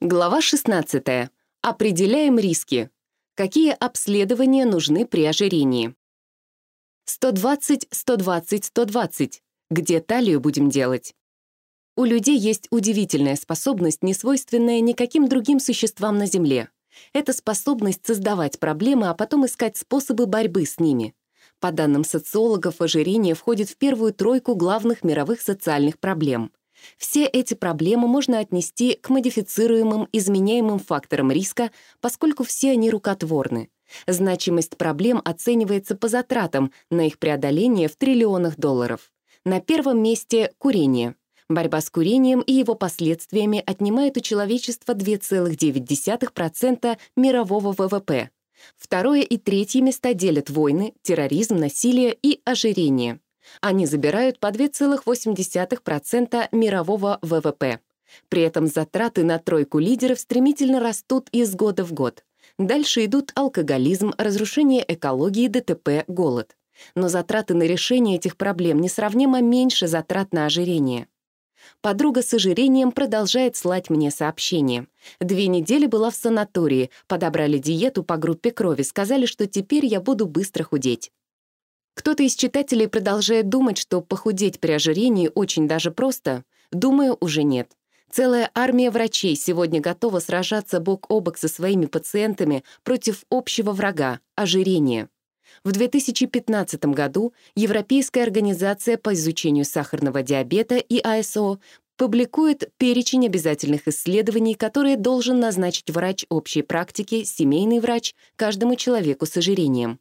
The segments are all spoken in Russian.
Глава 16. Определяем риски. Какие обследования нужны при ожирении? 120, 120, 120. Где талию будем делать? У людей есть удивительная способность, не свойственная никаким другим существам на Земле. Это способность создавать проблемы, а потом искать способы борьбы с ними. По данным социологов, ожирение входит в первую тройку главных мировых социальных проблем — все эти проблемы можно отнести к модифицируемым изменяемым факторам риска, поскольку все они рукотворны. Значимость проблем оценивается по затратам на их преодоление в триллионах долларов. На первом месте — курение. Борьба с курением и его последствиями отнимает у человечества 2,9% мирового ВВП. Второе и третье места делят войны, терроризм, насилие и ожирение. Они забирают по 2,8% мирового ВВП. При этом затраты на тройку лидеров стремительно растут из года в год. Дальше идут алкоголизм, разрушение экологии, ДТП, голод. Но затраты на решение этих проблем несравнимо меньше затрат на ожирение. Подруга с ожирением продолжает слать мне сообщения. Две недели была в санатории, подобрали диету по группе крови, сказали, что теперь я буду быстро худеть. Кто-то из читателей продолжает думать, что похудеть при ожирении очень даже просто. Думаю, уже нет. Целая армия врачей сегодня готова сражаться бок о бок со своими пациентами против общего врага — ожирения. В 2015 году Европейская организация по изучению сахарного диабета и АСО публикует перечень обязательных исследований, которые должен назначить врач общей практики, семейный врач, каждому человеку с ожирением.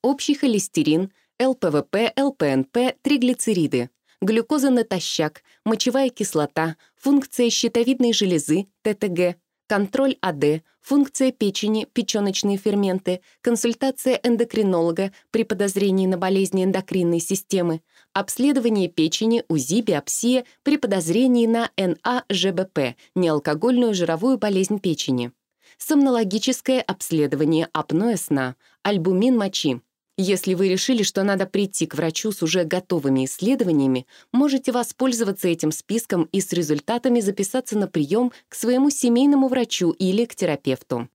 Общий холестерин — ЛПВП, ЛПНП, триглицериды, глюкоза натощак, мочевая кислота, функция щитовидной железы, ТТГ, контроль АД, функция печени, печёночные ферменты, консультация эндокринолога при подозрении на болезни эндокринной системы, обследование печени, УЗИ, биопсия при подозрении на НАЖБП, неалкогольную жировую болезнь печени, сомнологическое обследование апноэ сна, альбумин мочи, если вы решили, что надо прийти к врачу с уже готовыми исследованиями, можете воспользоваться этим списком и с результатами записаться на прием к своему семейному врачу или к терапевту.